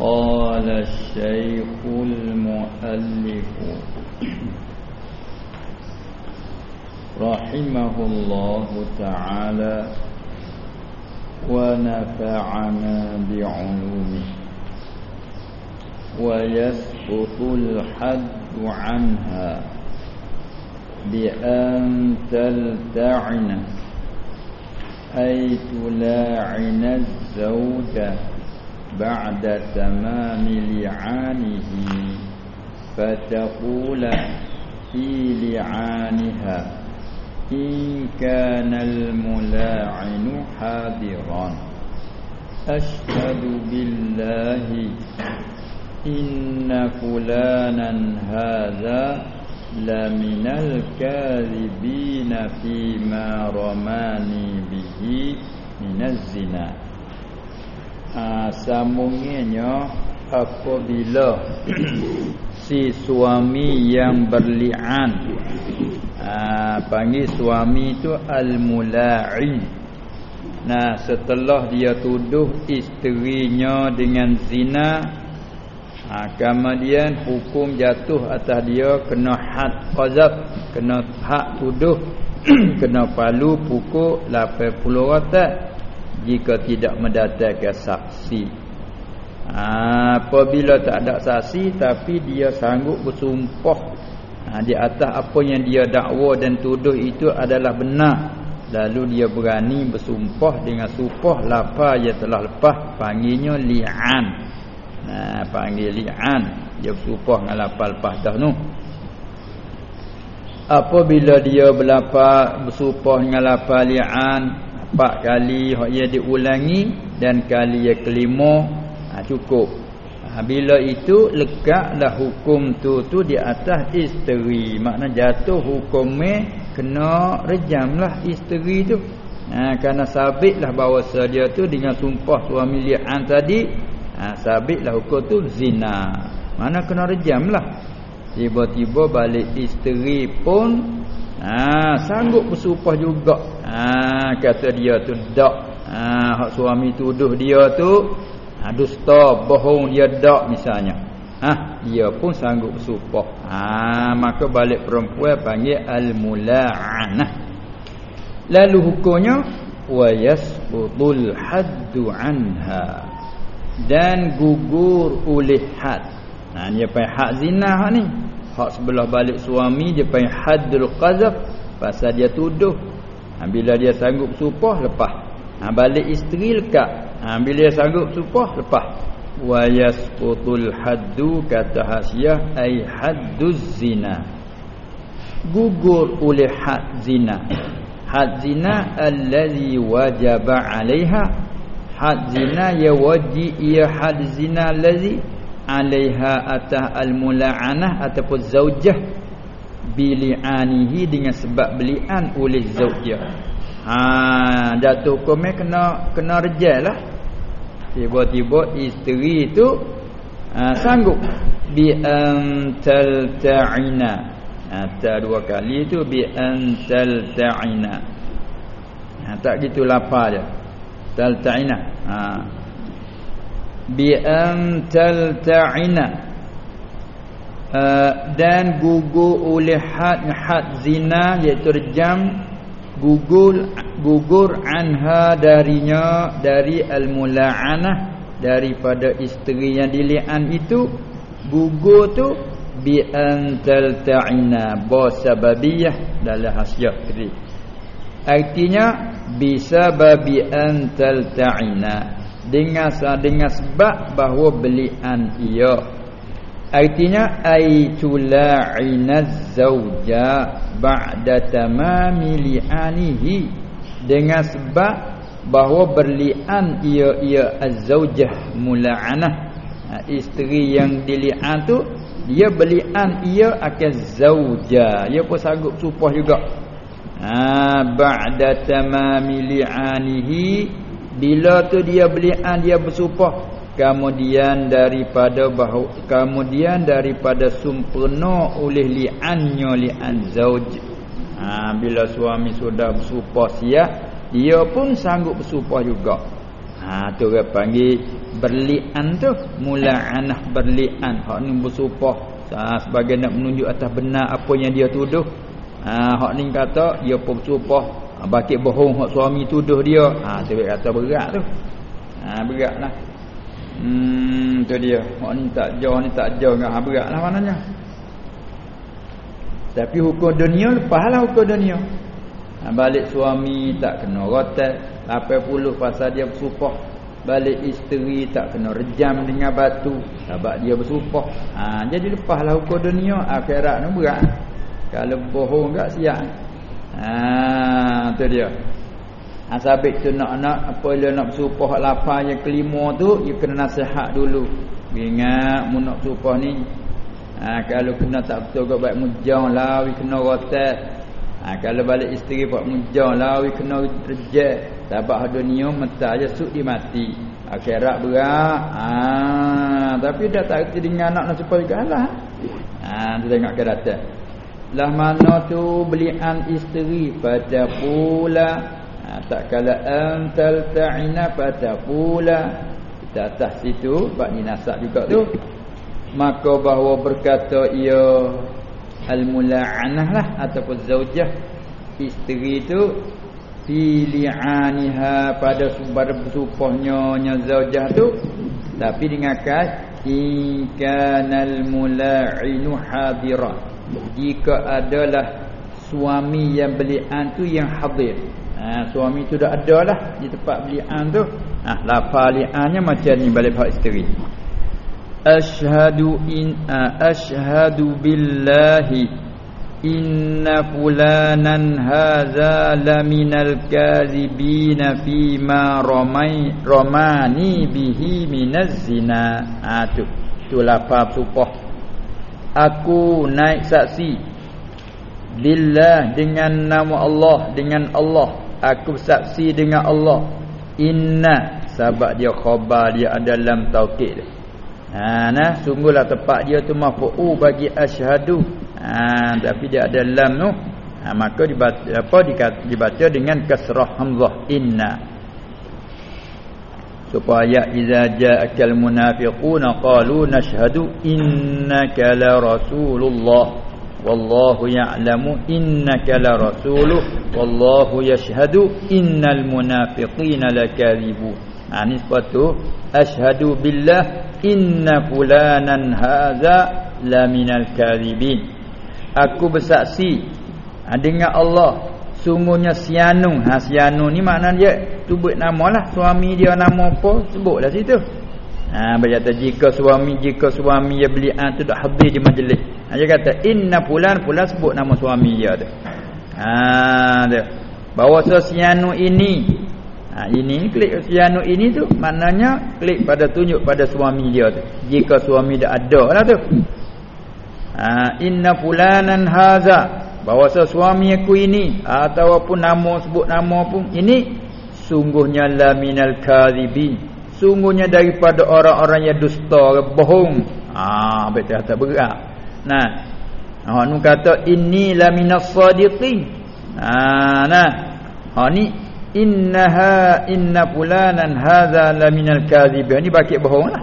قال الشيخ المؤلف رحمه الله تعالى ونفعنا بعلومه ويسقط الحد عنها بأن تلتعن أي تلاعن الزوج بعد تمام لعانه فتقول في لعانها إن كان الملاعن حاضرا. أشهد بالله إن فلانا هذا لمن الكاذبين فيما رماني به من الزنا. Ha, sambungannya apabila si suami yang berli'an ha, panggil suami itu al-mula'in nah setelah dia tuduh isterinya dengan zina ha, kemudian hukum jatuh atas dia kena had qazab kena hak tuduh kena palu pukul 80 ratus jika tidak mendatangkan saksi. Ha, apabila tak ada saksi tapi dia sanggup bersumpah ha, di atas apa yang dia dakwa dan tuduh itu adalah benar. Lalu dia berani bersumpah dengan sumpah lapa yang telah lepas panggilnya li'an. Ha, panggil li'an. Dia bersumpah dengan lapa lepas dah tu. Apabila dia berlapa bersumpah dengan lapa li'an empat kali hak ia diulangi dan kali yang kelima ha, cukup. Ha, bila itu lekatlah hukum tu tu di atas isteri. Makna jatuh hukumnya kena rejamlah isteri tu. Ha, kerana sabitlah bahawa dia tu dengan sumpah suami li'an tadi ha, sabitlah hukum tu zina. Mana kena rejamlah. Tiba-tiba balik isteri pun ha, sanggup bersumpah juga. Ha, kata dia tu dak. Ha, hak suami tuduh dia tu ha, dusta bohong dia dak misalnya. Ha, dia pun sanggup bersumpah. Ha, maka balik perempuan panggil al-mula'anah. Lalu hukumnya wa yasbutul haddu anha. Dan gugur oleh had. Ha, dia panggil had zina ni hak sebelah balik suami dia panggil haddul qazaf pasal dia tuduh. Ha, bila dia sanggup supah lepas. Ha, balik isteri lekat. Ha, bila dia sanggup supah lepas. Wa yasqutul haddu kata hasiah ai hadduz zina. Gugur oleh had zina. Had zina allazi wajaba alaiha. Had zina ya wajib ia had zina allazi alaiha atah al-mula'anah ataupun zaujah bili'anihi dengan sebab belian oleh zaujah. Ha jatuh hukumnya kena kena rejalah tiba-tiba isteri itu ha, sanggup. Bi antal ta'ina ha, dua kali itu bi antal ta'ina ha, tak gitu lapar je. Tal ta'ina ha bi an talta'ina uh, dan gugur oleh had had zina iaitu rejam gugur gugur anha darinya dari al-mula'anah daripada isteri yang dilian itu gugur tu bi an talta'ina ba sababiyah dalam hasiah tadi artinya bisa babi an talta'ina dengan dengan sebab bahawa belian ia. Artinya aitula'inaz zauja ba'da tamami li'anihi. Dengan sebab bahawa berlian ia ia az-zaujah mula'anah. Ha, isteri yang dilian tu dia belian ia akan zauja. Ia pun sanggup supah juga. Ha ba'da tamami li'anihi bila tu dia belian dia bersumpah. Kemudian daripada bahu kemudian daripada sempurna oleh li'annya li'an zauj ha, bila suami sudah bersumpah siap dia pun sanggup bersumpah juga. Ha tu orang panggil berlian tu. Mula'anah berlian. Hak ni bersumpah. Ha, sebagai nak menunjuk atas benar apa yang dia tuduh. Ha, hak ni kata dia pun bersumpah bakit bohong hak suami tuduh dia. Ha, sebab kata berat tu. Ha, berat lah hmm, tu dia. Hak ni tak jauh ni tak jauh ha, berat lah maknanya. Tapi hukum dunia lepaslah hukum dunia. Ha, balik suami tak kena rotek. 80 pasal dia bersumpah. Balik isteri tak kena rejam dengan batu. Sebab dia bersumpah. Ha, jadi lepaslah hukum dunia. Akhirat ni berat. Kalau bohong tak siap ha, tu dia sabit tu nak-nak apa dia nak bersumpah lapar yang kelima tu dia kena nasihat dulu ingat mu nak bersumpah ni ha, kalau kena tak betul kau baik mujang lah kena rotek Ha, kalau balik isteri buat mujang lah, kena reject. Sebab dunia mentah je suk di mati. Akhirat berat. Ha, tapi dah tak kerti dengan anak nak supaya juga lah. Ha, tu tengok ke datang. Lah mana tu belian isteri pada pula. Ha, tak kala antal ta'ina pada pula. Kita atas situ. Ni nasab juga tu. Maka bahawa berkata ia al-mula'anah lah. Ataupun zaujah. Isteri tu fili'aniha pada sumber bersumpahnya nya zaujah tu tapi dengan kat ikanal mula'inu hadira jika adalah suami yang belian tu yang hadir. Ha, suami tu dah ada lah di tempat belian tu. Ha, lafal li'annya macam ni balik pak isteri. Ashhadu in ashhadu billahi inna fulanan hadza laminal kadzibina fi ma ramai ramani bihi minaz zina. Ha tu tu lafaz supah aku naik saksi. Billah dengan nama Allah dengan Allah. Aku saksi dengan Allah. Inna sebab dia khabar dia ada dalam taukid ha nah sungguhlah tepat dia tu mafu bagi asyhadu. Ha, tapi dia ada lam tu. Ha, maka dibaca apa dibaca dengan kasrah hamzah inna supaya idza ja'akal munafiquna qalu nashhadu innaka la rasulullah. Wallahu ya'lamu innaka la rasuluh. Wallahu yashhadu innal munafiqina lakadzibun ha ni sepatu asyhadu billah inna fulanan hadza la minal kadzibin aku bersaksi ha, dengan Allah sungguhnya sianu ha sianu ni makna dia sebut namalah. Suami dia nama apa? Sebutlah situ. Ha berkata jika suami jika suami dia beli an tu dah habis di majlis. Ha, dia kata inna fulan fulan sebut nama suami dia tu. Ha dia. Bahawa sianu ini ha ini klik sianu ini tu maknanya klik pada tunjuk pada suami dia tu. Jika suami dah ada lah tu. Ha, inna fulanan haza bahawa suami aku ini ataupun nama sebut nama pun ini sungguhnya la minal kadhibi sungguhnya daripada orang-orang yang dusta bohong. Ah ha, betul tak berat nah ha nu kata inni la minas sadiqin. Ha nah. Ha ni innaha inna fulanan hadza la minal kadhibi ni bakit bohonglah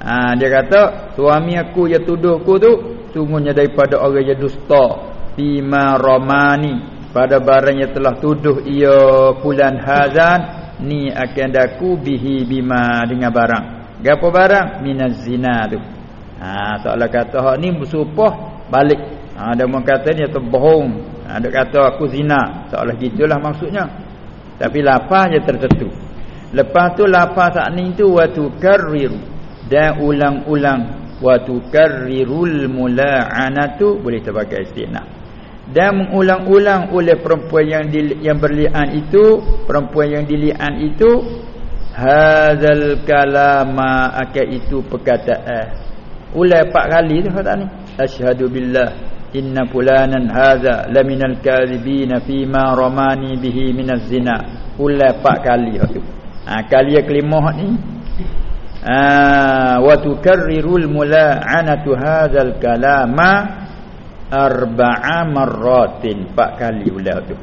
ha dia kata suami aku yang tuduh aku tu sungguhnya daripada orang yang dusta bima romani pada barang yang telah tuduh ia fulan hazan ni akan daku bihi bima dengan barang. Gapo barang? Minaz zina tu. Ha seolah kata hak ni bersumpah balik. Ha ada orang kata ni atau bohong ha, ada kata aku zina. Seolah gitulah maksudnya. Tapi lafaz je tertentu. Lepas tu lafaz saat ni tu wa tukarrir dan ulang-ulang wa tukarrirul mula'anatu. Boleh terpakai istinah dan mengulang-ulang oleh perempuan yang di, yang berlian itu perempuan yang dilian itu hadzal kalama akal itu perkataan. Ulang empat kali tu kata ni. Asyhadu billah inna fulanan hadza laminal kadhibina fima ramani bihi minaz zina. Ulang empat kali tu. Ha, kali yang kelima ni. Ah, wa tukarrirul mula'anatu hadzal kalama arba'a marratin. Empat kali ulah tu.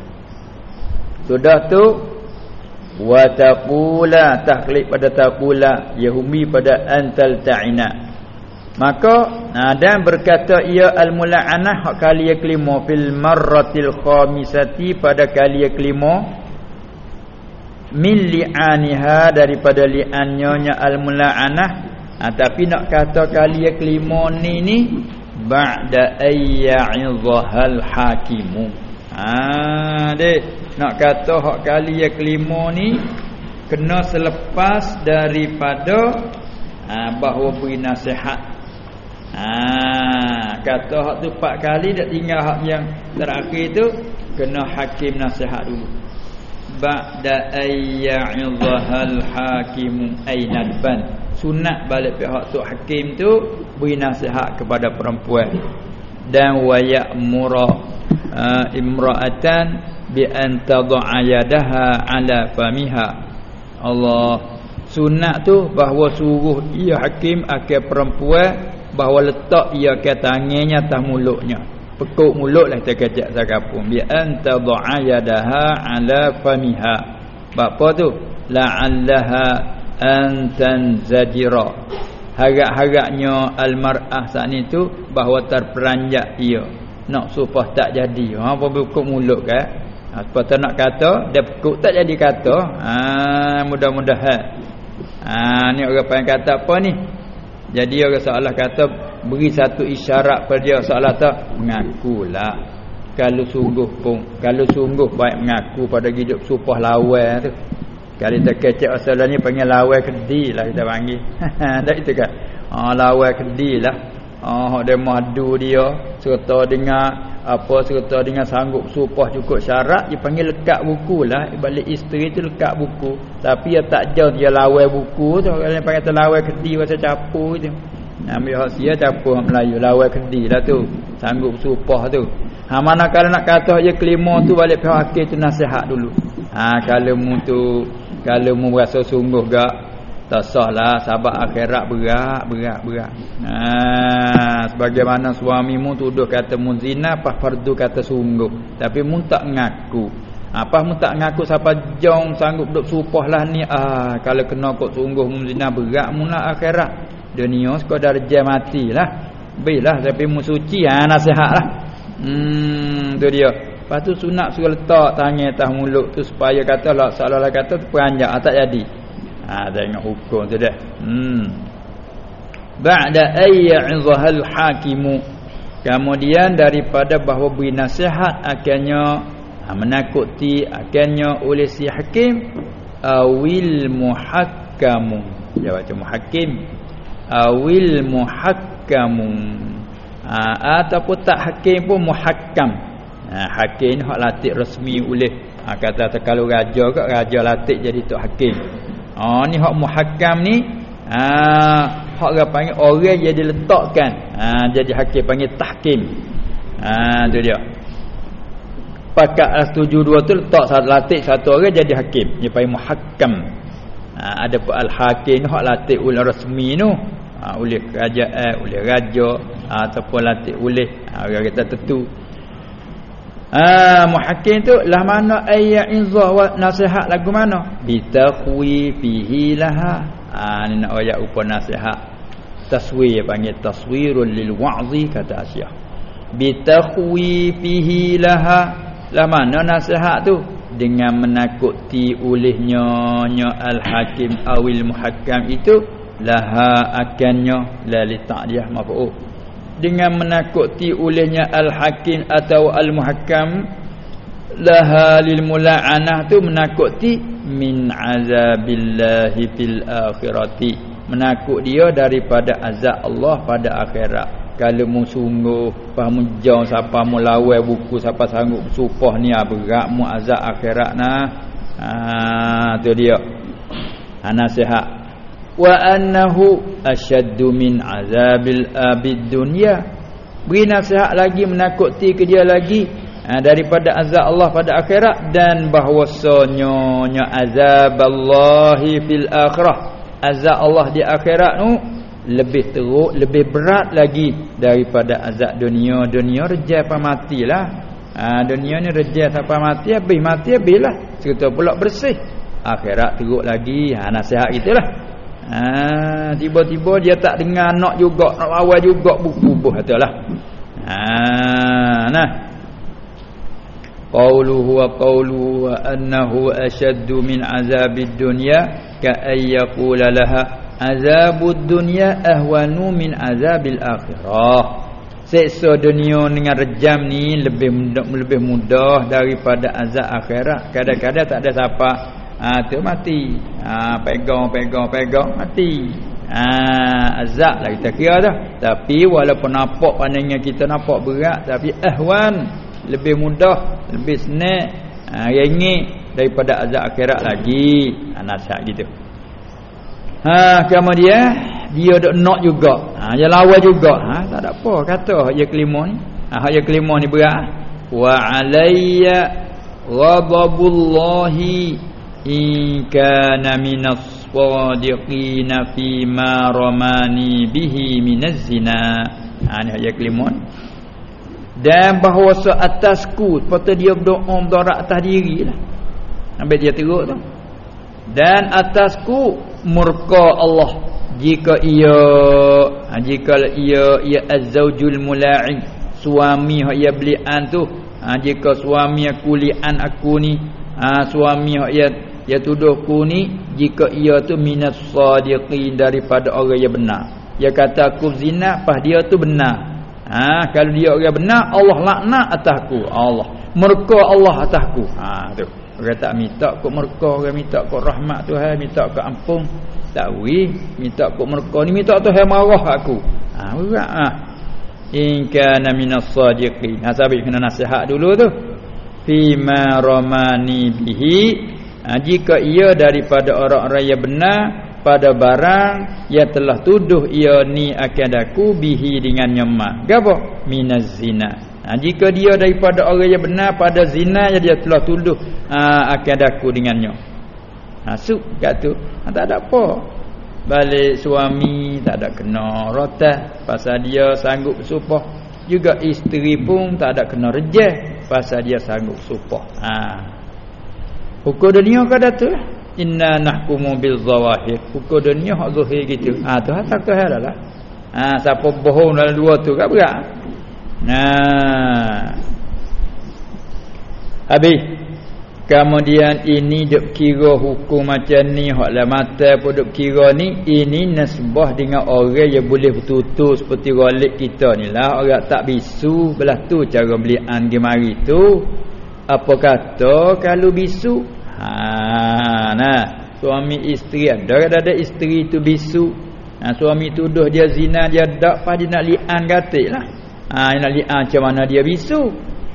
Sudah tu wa taqula taklid pada taqula yahumi pada antal ta'ina. Maka nah, dan berkata ia al mula'anah kali yang kelima fil marratil khamisati pada kali yang kelima min li'aniha daripada li'annya al mula'anah ha, tapi nak kata kali yang kelima ni ni ba'da ayya'idhahal hakimu. Ha dek. Nak kata hak kali yang kelima ni kena selepas daripada ha, bahawa beri nasihat. Ha, kata hak tu empat kali dah tinggal hak yang terakhir tu kena hakim nasihat dulu. Ba'da ayya'idhahal hakimu aynadban sunat balik pihak tu hakim tu beri nasihat kepada perempuan. Dan wayak mura uh, imra'atan bi an tad'a yadaha ala famiha. Allah sunat tu bahawa suruh ia hakim akan perempuan bahawa letak ia ke tangannya atas mulutnya. Pekuk mulutlah kita kecek sakapun bi an tad'a yadaha ala famiha. Apa tu? La'allaha an tanzajira harap-harapnya almar'ah saat ni tu bahawa terperanjat ia. Nak supaya tak jadi. Ha buka mulut kan apa tu nak kata dia pekuk tak jadi kata. Ha mudah-mudahan. Ha ni orang panggil kata apa ni? Jadi orang seolah kata beri satu isyarat pada dia. Seolah tak mengakulah kalau sungguh pun kalau sungguh baik mengaku pada hidup supah lawan tu kalau kita kecek asal ni panggil lawan kedi lah kita panggil. Tak itu kan? Ha lawan kedi lah. Ha dia madu dia serta dengan apa serta dengan sanggup supah cukup syarat dia panggil lekat buku lah. Balik isteri tu lekat buku. Tapi dia tak jauh dia lawai buku tu. Orang panggil tu lawai kedi bahasa capur tu ambil hasia capur Melayu lawai kedi lah tu. Sanggup supah tu. Ha mana kalau nak kata dia kelima tu balik pihak akhir tu nasihat dulu. Ha kalau mu tu kalau mu rasa sungguh gak tak sahlah. Sahabat akhirat berat berat berat ha sebagaimana suamimu tuduh kata muzina pas fardu kata sungguh. Tapi mu tak ngaku. Apa mu tak ngaku siapa jong sanggup duk supah lah ni? Ah kalau kena kok sungguh muzina berat mu nak akhirat. Dunia sekadar jam matilah. Bilah tapi mu suci ha nasihatlah. Hmm tu dia Lepas tu sunat suruh letak tangan atas mulut tu supaya kata lah seolah-olah kata tu peranjak tak jadi. Ha tengok hukum tu dah. Hmm. Ba'da ayy'izhal hakimu. Kemudian daripada bahawa beri nasihat akannya ha, menakuti akannya oleh si hakim awil muhakkamu. Dia baca muhakkim. Awil muhakkamu. Ha, ataupun tak hakim pun muhakkam. Ha, hakim ni hak latih resmi oleh ha, kata kalau raja ke raja latih jadi tok hakim Ha ni hak muhakkam ni ha hak orang panggil orang yang diletakkan ha jadi hakim panggil tahkim. Ha tu dia. Pakat setuju dua tu letak satu latih satu orang jadi hakim. Dia panggil muhakkam. Ha ada pun al-hakim hak latih oleh rasmi tu. Ha oleh kerajaan, oleh raja ha, ataupun latih oleh ha, orang kita tentu. Ah muhakkim tu lah mana ayat inzah wa nasihat lagu mana? Bitakhwi fihi laha. Ah ni nak ayat upa nasihat. Taswir panggil taswirul lil wa'zi kata Asyah. Bitakhwi fihi laha. Lah mana nasihat tu? Dengan menakuti olehnya nya al-hakim awil muhakkam itu laha akannya la li ta'diyah maf'ul dengan menakuti olehnya al-hakim atau al-muhakkam laha lil mula'anah tu menakuti min azabillahi fil akhirati. Menakut dia daripada azab Allah pada akhirat. Kalau mu sungguh faham jauh siapa mu lawai buku siapa sanggup supah ni ah, berat mu azab akhirat nah. Ha tu dia. Ha, nasihat wa annahu ashaddu min azabil abid dunya. Beri nasihat lagi menakuti ke dia lagi ha, daripada azab Allah pada akhirat dan bahwasanya nya azab Allah fil akhirah. Azab Allah di akhirat tu lebih teruk lebih berat lagi daripada azab dunia. Dunia rejal apa matilah. Ha, dunia ni rejal sampai mati habis mati habislah. Cerita pula bersih. Akhirat teruk lagi. Ha nasihat gitulah ha tiba-tiba dia tak dengar nak juga nak lawan juga bubuh katalah ha nah. Qawluhu wa qawluhu wa annahu ashaddu min azabid dunya ka ay yaqula laha azabud dunya ahwanu min azabil akhirah. Seksa dunia dengan rejam ni lebih mudah, lebih mudah daripada azab akhirat. Kadang-kadang tak ada siapa ha tu mati. Ha pegang pegang pegang mati. Ha azab lah kita kira dah tapi walaupun nampak pandangnya kita nampak berat tapi ahwan lebih mudah lebih senang ha ringan daripada azab akhirat lagi. Ha nasihat gitu. Ha kemudian dia dok nak juga. Ha dia lawan juga. Ha tak ada apa kata hak yang kelima ni. Ha hak yang kelima ni berat. Wa alayya ghadabullahi in kana minas sadiqin fi ma ramani bihi minaz zina ha ni hak yang kelima ni dan bahawa atasku sepatutnya dia berdoa berdoa atas dirilah sampai dia teruk tu. Dan atasku murka Allah. Jika ia ha, jika ia ia azzaujul mula'in. Suami hak ia belian tu. Ha, jika suami aku lian aku ni ha, suami hak ia ia tuduh aku ni jika ia tu minas sadiqin daripada orang yang benar. Dia kata aku zina pas dia tu benar. Ha, kalau dia orang benar Allah laknat atasku Allah. Murka Allah atasku ha tu. Orang tak minta kok murka orang minta kok rahmat Tuhan minta kok ampun. Tak wi minta kok mereka ni minta Tuhan marah aku. Ha berat ah in kana minas sadiqin. Ha sabi kena nasihat dulu tu. Fi ma ramani bihi ha, jika ia daripada orang-orang yang benar pada barang yang telah tuduh ia ni akan aku bihi dengan nyama gapo minaz zina. Ha, jika dia daripada orang yang benar pada zina yang dia telah tuduh ha, akan aku dengannya Masuk kat tu. Ha, Tak ada apa. Balik suami Tak ada kena rotah Pasal dia sanggup supah. Juga isteri pun Tak ada kena rejah Pasal dia sanggup supah. Ha. Hukum dunia kata tu? Inna nahkumu bil zawahir Hukum dunia hak zuhir gitu. Ha, tu tak ke hal lah. Ha, Siapa bohong dalam dua tu Kat berat Nah. Habis. Kemudian ini duk kira hukum macam ni hak la mata pun duk kira ni. Ini nasbah dengan orang yang boleh betul-betul seperti galik kita ni lah. Orang tak bisu belah tu cara belian gemari tu apa kata kalau bisu? Ha nah. Suami isteri ada ada isteri tu bisu. Ha, suami tuduh dia zina dia dak pada nak lian gatiklah ha nak lian macam mana dia bisu?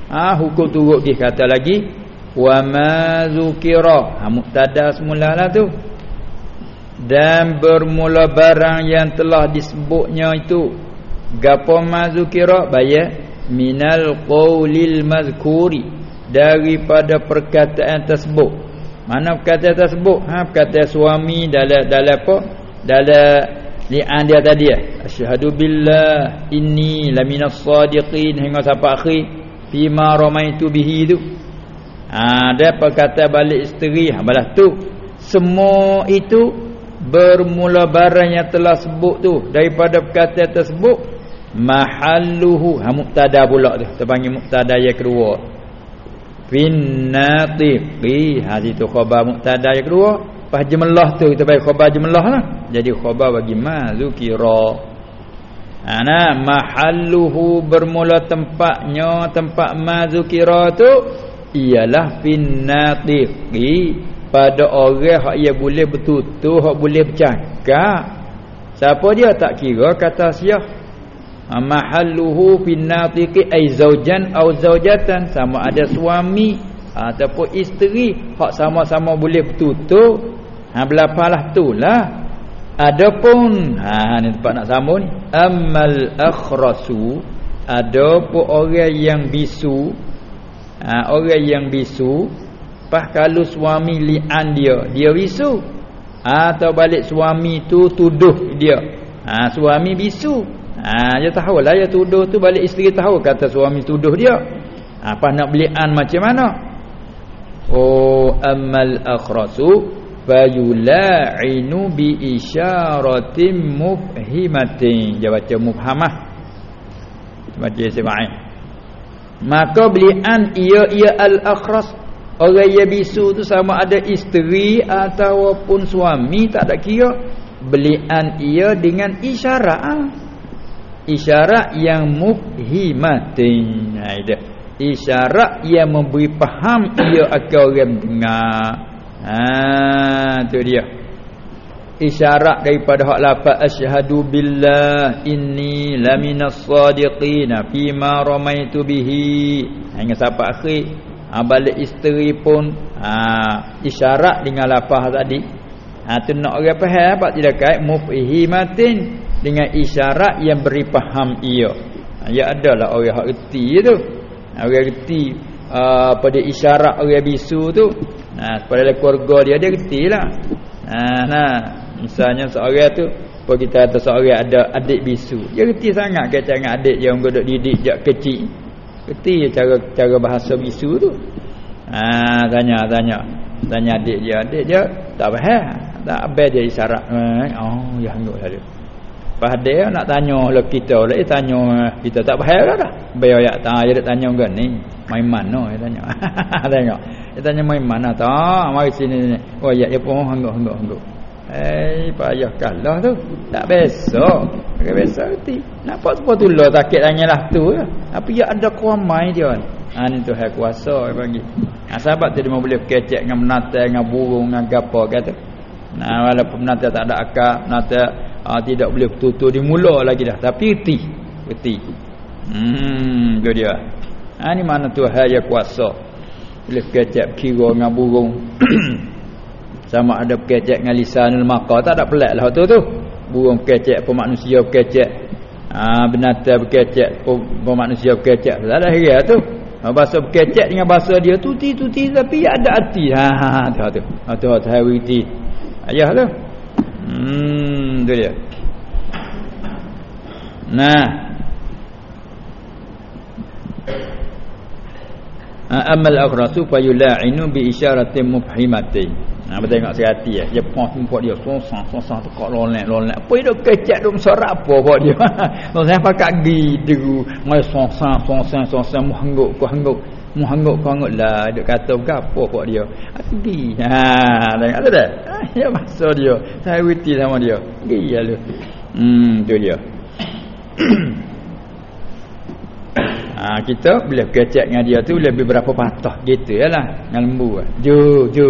Ha hukum turut dia kata lagi wa ma zukira. Ha mubtada semulalah tu. Dan bermula barang yang telah disebutnya itu. Gapo ma bayar minal qaulil mazkuri daripada perkataan tersebut. Mana perkataan tersebut? Ha perkataan suami dalam dalam apa? Dalam li'an dia tadi. Ya asyhadu billah inni laminas sadiqin hingga sampai akhir fima ramaitu bihi tu. Ha, dia perkata balik isteri ha, balas tu. Semua itu bermula barang yang telah sebut tu. Daripada perkataan tersebut mahalluhu. Ha mubtada pula tu. Terpanggil mubtada yang kedua finnatiqi ha situ khabar mubtada yang kedua. Pas jemlah tu kita bagi khabar jemlah lah. Jadi khabar bagi mazukira. Ana mahalluhu bermula tempatnya tempat mazukira tu ialah finnatiqi pada orang hak ia boleh bertutur hak boleh bercakap. Siapa dia? Tak kira kata siah mahalluhu finnatiqi ai zaujan au zaujatan. Sama ada suami ataupun isteri hak sama-sama boleh bertutur. Ha belapalah tulah adapun ha ni tempat nak sambung ni. Ammal akhrasu adapun orang yang bisu ha, orang yang bisu pas kalau suami lian dia dia bisu. Atau balik suami tu tuduh dia. Ha, suami bisu ha, dia tahu lah dia tuduh tu balik isteri tahu kata suami tuduh dia. Ha, pas nak belian macam mana? Oh amal akhrasu fayula'inu bi isyaratin mufhimatin dia baca mufhamah. Baca semain maka belian ia ia al akhras orang yang bisu tu sama ada isteri ataupun suami tak ada kira. Belian ia dengan isyarat. Isyarat yang mufhimatin nah dia isyarat yang memberi faham ia akan orang dengar. Ha tu dia. Isyarat daripada hak lafa asyhadu billah inni laminas sadiqin fi ma ramaitu bihi. Hingga sampai akhir. Ha, balik isteri pun ha, isyarat dengan lafaz tadi. Ha tu nak orang faham apa tidak kait? Mufhimatin dengan isyarat yang beri faham ia ha, ya adalah orang hak reti tu Orang reti uh, pada isyarat orang bisu tu. Nah, pada keluarga dia dia retilah. Nah, nah, misalnya seorang tu apa kita kata seorang ada adik bisu. Dia reti sangat kata dengan adik yang godok didik jak kecil. Reti cara cara bahasa bisu tu. Ah, tanya tanya. Tanya adik dia, adik dia tak faham. Tak abang dia isyarat. Oh, ya hanguk saja. Pas dia nak tanya lah kita lah eh, tanya kita tak faham dah dah. Bayar ayat tak dia tanya kan ni. Main mana dia tanya. tengok. Dia tanya main mana tak? Mari sini ni. Oh ya dia pun hangguk hangguk hangguk. Eh payah kalah tu. Tak biasa. Tak biasa reti. Nak apa apa tu lah sakit tanya lah tu ya. Tapi ya ada kuamai dia. Ha ni tu hai kuasa dia bagi. Ha, sahabat tu dia boleh kecek dengan menata dengan burung dengan gapo kata. Nah walaupun menata tak ada akal, menata ha, tidak boleh betul-betul dimula lagi dah. Tapi reti reti hmm tu dia. Ha, ni mana Tuhan yang kuasa? Boleh kecap kira dengan burung. Sama ada kecap dengan lisanul maqa tak ada pelik lah tu tu. Burung kecap pun manusia kecap ha, binatang berkecap pun manusia berkecap tak ada hira tu. Ha, bahasa berkecap dengan bahasa dia tuti-tuti tapi ada hati. Ha, ha, ha, tu. Tu. Ha, tu tu. Tu. Ayah tu Hmm, tu dia. Nah. Amal akhrasu fayula'inu bi isyaratin mufhimatin. Nah, betul tengok sekali ya. Dia pun pun dia sonsang tu kok lolek lolek. Apa itu kecak dum sorak apa buat dia. Sonsang pakai gidu, mai sonsang sonsang sonsang muhangguk ku hangguk mu hangguk hangguk lah dia kata gapo kok dia pergi ha tengok tu dah ya masa dia. Saya witi sama dia. Dia lu. Hmm tu dia. Ha kita bila kecek dengan dia tu lebih berapa patah gitu yalah. Dengan lembu ju ju.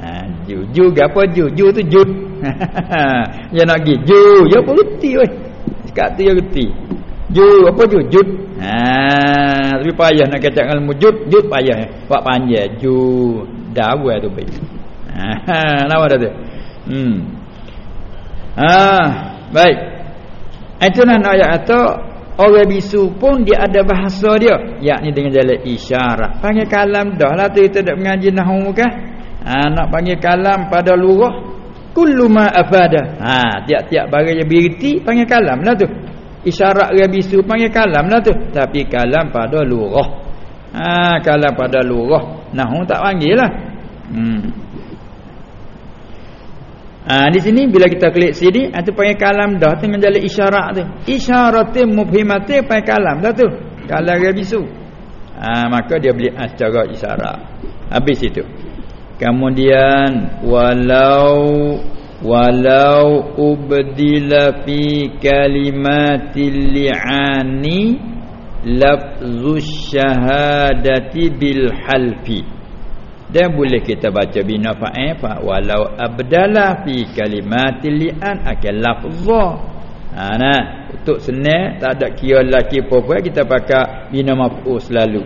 Ha ju. Ju gapo ju? Ju tu jut ya nak gi ju. Ya apa reti weh? Sekat tu ya reti. Ju apa ju? Jut. Ha, tapi payah nak kata dengan mujud, jud payah. Pak panjang. Ju. Dawa tu baik. Nama dah tu. Hmm. Ha, baik. Itu nak ayat kata orang bisu pun dia ada bahasa dia, yakni dengan jalan isyarat. Panggil kalam dah lah tu kita dak mengaji nahwu kan? Ha, nak panggil kalam pada lurah kullu ma afada. Ha, tiap-tiap barang yang bererti panggil kalam lah tu isyarat dia bisu panggil kalam lah tu tapi kalam pada lurah ha kalam pada lurah nahu tak panggil lah hmm ha di sini bila kita klik sini itu ha, panggil kalam dah dengan jalan isyarat tu. Isyaratin mubhimatin panggil kalam dah tu. Kalam dia bisu. Ha maka dia beli secara isyarat. Habis itu. Kemudian walau walau ubdila fi kalimatil li'ani lafzu syahadati bil halfi dan boleh kita baca bina fa'il fa walau abdala fi kalimatil li'an akan lafza ha nah. Untuk senang tak ada kira lelaki perempuan kita pakai bina maf'ul selalu.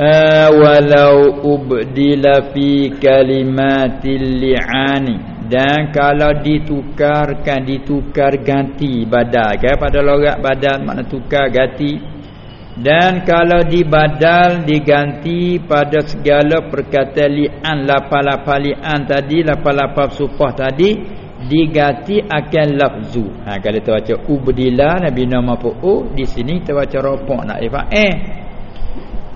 Uh, walau ubdila fi kalimatil li'ani dan kalau ditukarkan ditukar ganti badal kan? Pada logat badal makna tukar ganti dan kalau dibadal diganti pada segala perkataan li'an lapal-lapal li'an tadi lapal-lapal supah tadi diganti akan lafzu. Ha kalau kita baca ubdila nabi nama pu di sini kita baca ropok nak ifah eh.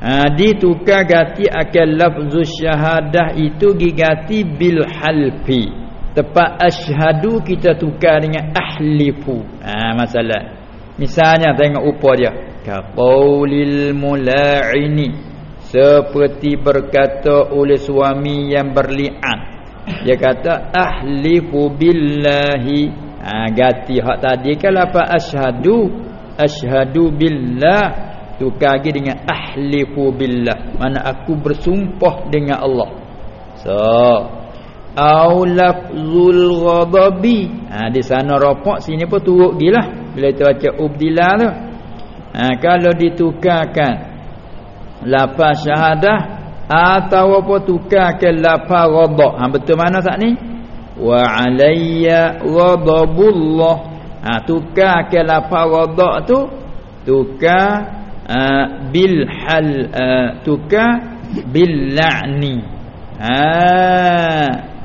Ha, ditukar ganti akan lafzul syahadah itu digati bil halfi tepat asyhadu kita tukar dengan ahlifu. Ha masalah misalnya tengok upah dia. Qaulil mula'ini. Seperti berkata oleh suami yang berli'an. Dia kata ahlifu billahi. Ha ganti hak tadi. Kan apa? Asyhadu asyhadu billah. Tukar lagi dengan ahlifu billah. Mana aku bersumpah dengan Allah. So au lafzul ghadabi. Ha di sana rapak sini pun turuk gilah bila kita baca ubdila tu ha kalau ditukarkan lafaz syahadah atau apa tukarkan lafaz ghadab ha betul mana saat ni? Wa alayya ghadabullah. Ha tukarkan lafaz ghadab tu tukar Ah, bil hal uh, tuka bil la'ni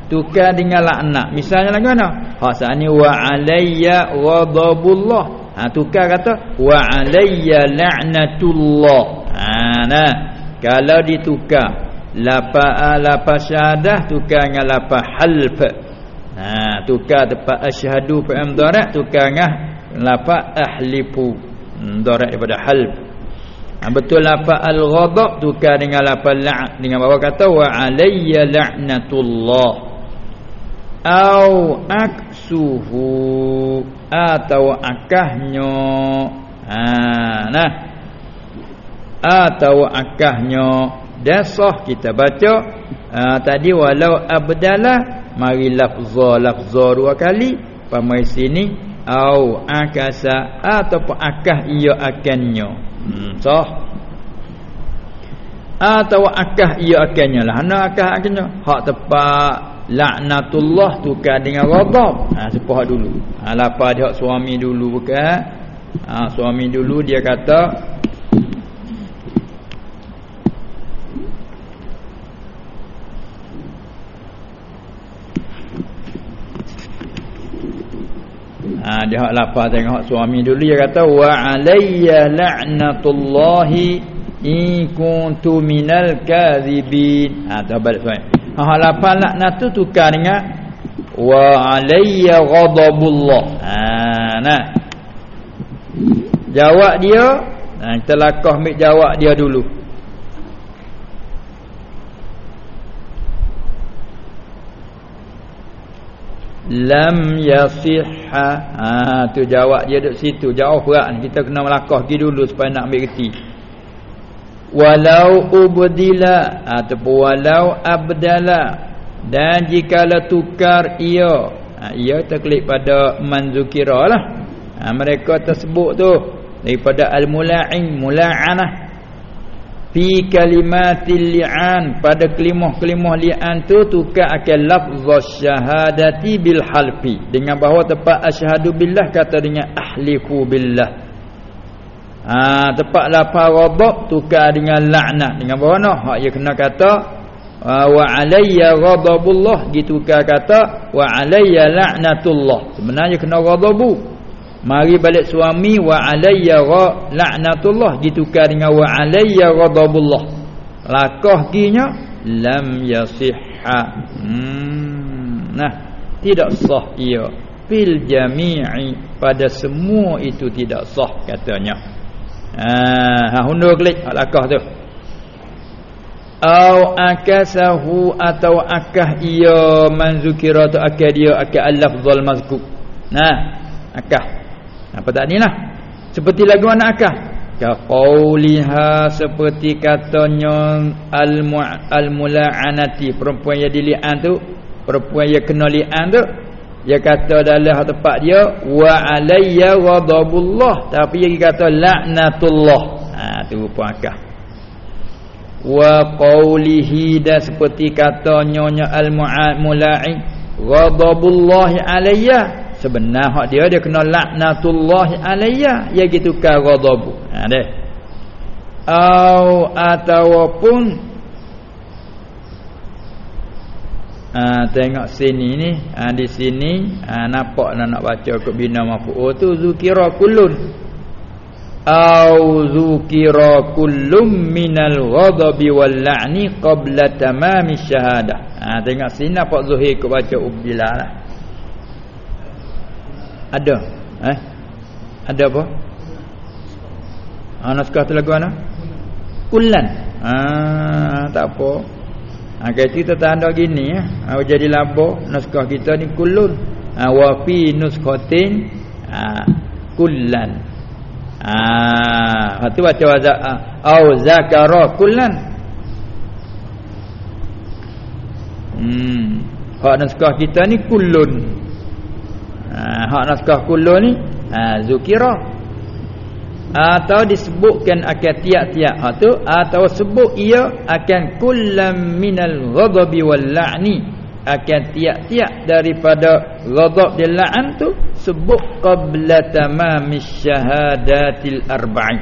ha tuka dengan laknat. Misalnya lagi mana? Ha sani wa alayya ghadabullah. Ha tuka kata wa alayya la'natullah ha nah. Kalau ditukar lapa lapa syahadah tukar dengan lapa half ha tukar tepat asyhadu fa amdarat tukar dengan lapa ahlifu. Darat daripada half ha, betul lafaz al-ghadab tukar dengan lafaz la' dengan bawah kata wa alayya la'natullah au aksuhu atau akahnya. Ha nah. Atau akahnya. Dasah kita baca. Ha, tadi walau abdala mari lafza lafza dua kali. Pamai sini au akasa ataupun akah ia akannya. Hmm, sah. Atau akah ia akannya lah. Ana akah akannya? Hak tepat laknatullah tukar dengan ghadab. Ha sepah dulu. Ha lapa dia suami dulu bukan ha suami dulu dia kata ha, dia hak lapar tengok suami dulu. Dia kata wa alayya la'natullahi in kuntu minal kadhibin. Ha balik suami ha hak lapar laknat tu tukar dengan wa alayya ghadabullah. Ha nah jawab dia ha, kita lakah ambil jawab dia dulu. Lam yasihha. Ha tu jawab dia duduk situ. Jauh berat kita kena melakah pergi dulu supaya nak ambil reti walau ubdila ataupun walau abdala. Dan jika la tukar ia ha, ia terklik pada manzukira lah ha, mereka tersebut tu daripada al-mula'in mula'anah. Fi kalimatil li'an pada kelimah-kelimah li'an tu tukar akan lafz syahadati bil halfi dengan bahawa tepat asyhadu billah kata dengan ahlifu billah ha lafaz ghadab tukar dengan laknat dengan noh hak dia kena kata wa alayya ghadabullah ditukar kata wa alayya laknatullah sebenarnya kena ghadabu Mari balik suami wa alayya la'natullah ditukar dengan wa alayya ghadabullah. Lakah kinya lam yasihha. Hmm. Nah, tidak sah ia fil jami'i pada semua itu tidak sah katanya. Ha, ha hundur klik. Lakah tu. Au akasahu atau akah ia manzukira tu akah dia akah al-lafzul mazkur. Nah, akah. Apa tak ni lah. Seperti lagu anak akah. Kaqauliha seperti katanya Al-mula'anati. Perempuan yang dili'an tu Perempuan yang kena li'an tu Dia kata dalam tempat dia Wa alayya ghadabullah. Tapi dia kata la'natullah Ha tu rupa akah Wa qawlihi dan seperti katanya Al-mula'in Ghadabullahi alayya. Sebenar hak dia dia kena laknatullah alayya. Ya gitu ka ghadab ha deh au ataupun ha tengok sini ni ha di sini ha nampak nak nak baca ke bina mafu'ul tu zukira kullun. Au zukira kullum minal ghadabi wal la'ni qabla tamami syahadah ha tengok sini pak zuhir ko baca ubdilah lah. Ada? Eh? Ada apa? Ha naskah tu lagu mana kullan. Ha tak apa ha kita tanda gini ya ha, jadi labo naskah kita ni kullun. Ha wa fi nuskatin ha kullan. Ha tu baca waza au zakara kullan. Hmm hak naskah kita ni kullun. Ha, hak naskah kullu ni ha, zukira atau disebutkan akan tiap-tiap. Hak tu. Atau sebut ia akan kullam minal ghadabi wal la'ni. Akan tiap-tiap daripada ghadab dan la'an tu sebut qabla tamamish syahadatil arba'i.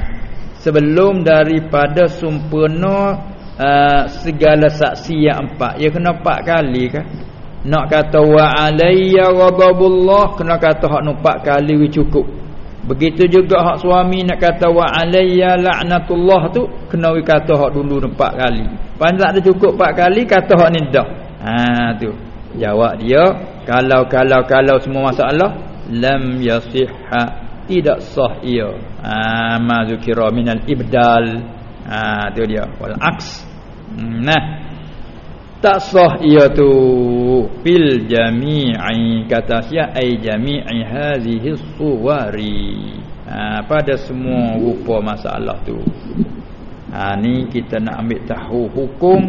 Sebelum daripada sempurna uh, segala saksi yang empat. Ia kena empat kali kan nak kata wa alayya ghadabullah kena kata hak numpak kali cukup begitu juga hak suami nak kata wa alayya la'natullah tu kena we kata hak dulu numpak kali. Panjang ada cukup empat kali kata hak ni dah. Ha tu. Jawab dia kalau kalau kalau semua masalah lam yasihha. Tidak sah ia. Ha ma zikra minal ibdal. Ha tu dia. Wal aks. Hmm, nah tak sah ia tu. Fil jami'i kata sia ai jami'i hadhihi suwari. Ha, pada semua rupa masalah tu? Ha, ni kita nak ambil tahu hukum.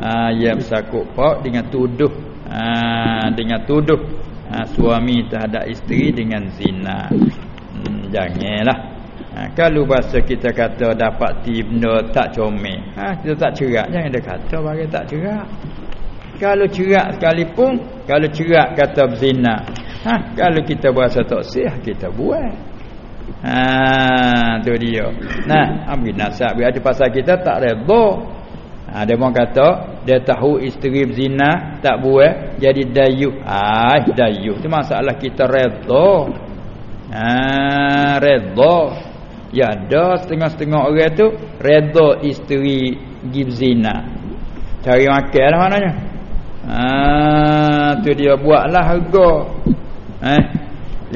Ha, yang bersakut pak dengan tuduh. Ha, dengan tuduh. Ha, suami terhadap isteri dengan zina. Hmm, janganlah Ha, kalau bahasa kita kata dapat ti benda tak comel, ha kita tak cerak jangan ada kata bagi tak cerak. Kalau cerak sekalipun, kalau cerak kata berzina. Ha kalau kita tak sah kita buat. Ha tu dia. Nah, ambil nasab ada pasal kita tak redha. Ha dia pun kata dia tahu isteri berzina tak buat jadi dayuh. Ah dayuh tu masalah kita redha. Ha redha. Ya ada setengah-setengah orang tu redha isteri gibzina. Cari makan lah maknanya. Ah tu dia buatlah harga. Eh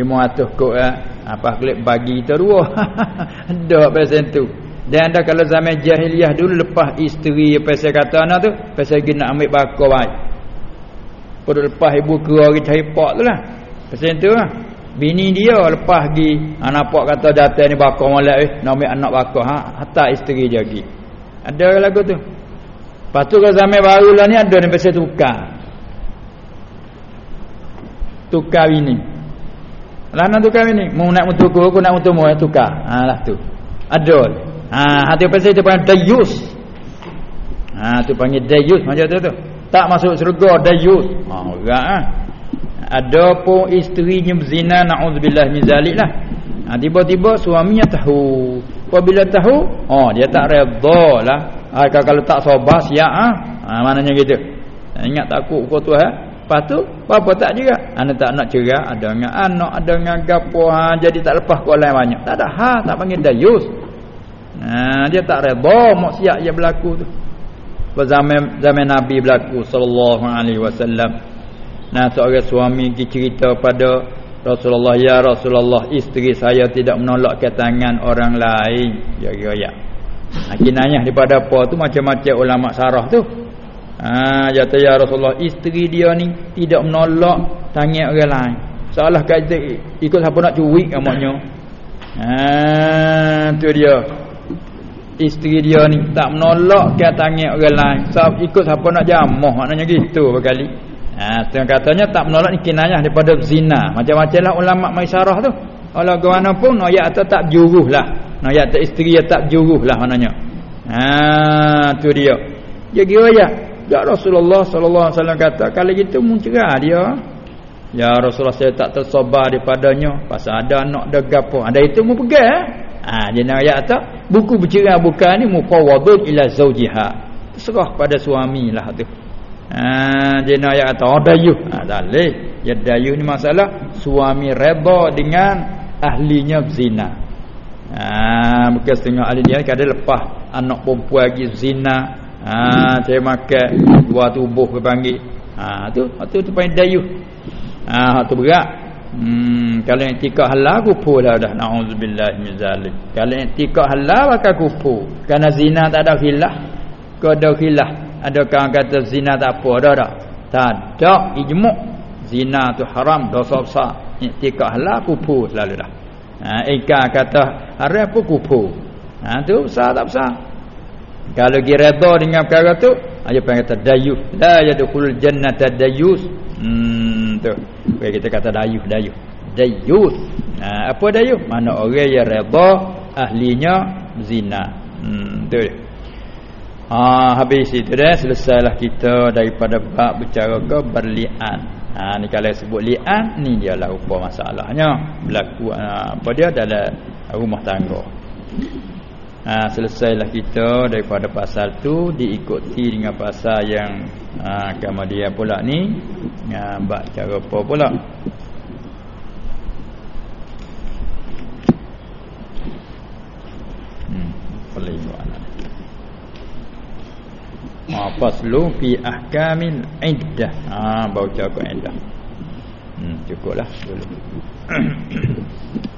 500 kok eh. Apa klik bagi dua. ada pasal tu. Dan ada kalau zaman jahiliah dulu lepas isteri pasal kata anak tu, pasal pergi nak ambil bakar baik. Lepas ibu pergi cari pak tu lah. Pasal tu lah. Bini dia lepas pergi ha, nampak kata jatuh ni bakar molek eh nak ambil anak bakar ha hatta isteri dia pergi. Ada lagu tu. Lepas tu kalau zaman baru lah ni ada ni pasal tukar. Tukar bini. Lah nak tukar bini, mau nak mutuku aku nak mutumu ya tukar. Ha lah tu. Ada. Ha hati pasal tu panggil dayus. Ha tu panggil dayus macam tu tu. Tak masuk syurga dayus. Ha orang. Ha ada pun isterinya berzina naudzubillah min zaliklah ha tiba-tiba suaminya tahu. Apabila tahu oh dia tak redhalah ha, kalau tak sabar siap ah. Ha? ha, maknanya gitu. Ha, ingat takut kau tu ha? Lepas tu apa tak juga. Anak tak nak cerai ada dengan anak ada dengan gapo ha jadi tak lepas kau lain banyak. Tak ada ha tak panggil dayus ha dia tak redha maksiat yang berlaku tu. Zaman zaman nabi berlaku sallallahu alaihi wasallam Nah seorang suami cerita pada Rasulullah ya Rasulullah isteri saya tidak menolak ke tangan orang lain. Ya ya ya. Nah, kinayah daripada apa tu macam-macam ulama sarah tu. Ha kata ya Rasulullah isteri dia ni tidak menolak tangan orang lain. Salah kata ikut siapa nak cuik amaknya. Ha tu dia. Isteri dia ni tak menolak ke tangan orang lain. Sebab ikut siapa nak jamah maknanya gitu berkali. Ha, setengah katanya tak menolak ni kinayah daripada zina. Macam-macam lah ulama maisyarah tu. Kalau ke pun ayat atau tak juruh lah. Ayat tak isteri ya tak juruh lah maknanya. Ha, tu dia. Dia kira ya. Ya Rasulullah sallallahu alaihi wasallam kata kalau gitu muncerah dia. Ya Rasulullah saya tak tersabar daripadanya pasal ada anak ada gapo. Ada itu mu pegang. Ha, dia nak ayat tak buku bercerai bukan ni mufawadun ila zaujiha. Serah pada suami lah tu. Ha dia ayat kata oh dayuh. Ha dalil. Ya dayuh ni masalah suami redha dengan ahlinya zina. Ha bukan setengah ahli dia kada lepas anak perempuan lagi zina. Ha saya makan dua tubuh berpanggil. Ha tu tu tu panggil dayuh. Ha tu berat. Hmm kalau etika halal kufur dah dah naudzubillah min zalim. Kalau etika halal maka kufur. Karena zina tak ada khilaf. Kau ada khilaf. Ada orang kata zina tak apa dah dah. Tak ada ijmu' zina tu haram dosa besar. Etika halal kufur selalu dah. Ha, Ika kata haram pun kupu. Ha, tu besar tak besar. Kalau dia redha dengan perkara tu, aja panggil kata dayus. La yadkhulul jannata dayus. Hmm tu. Baik kita kata dayus, dayus. Dayus. Ha, apa dayus? Mana orang yang redha ahlinya zina. Hmm tu. Ha, habis itu dah selesailah kita daripada bab bercara ke berlian. Ha ni kalau sebut li'an ni dia lah rupa masalahnya berlaku ha, apa dia dalam rumah tangga. Ha selesailah kita daripada pasal tu diikuti dengan pasal yang ha kemudian pula ni ha bab cara apa pula. Hmm, ha faslu fi ahkamil iddah. Ha baca aku iddah. Hmm cukuplah. dulu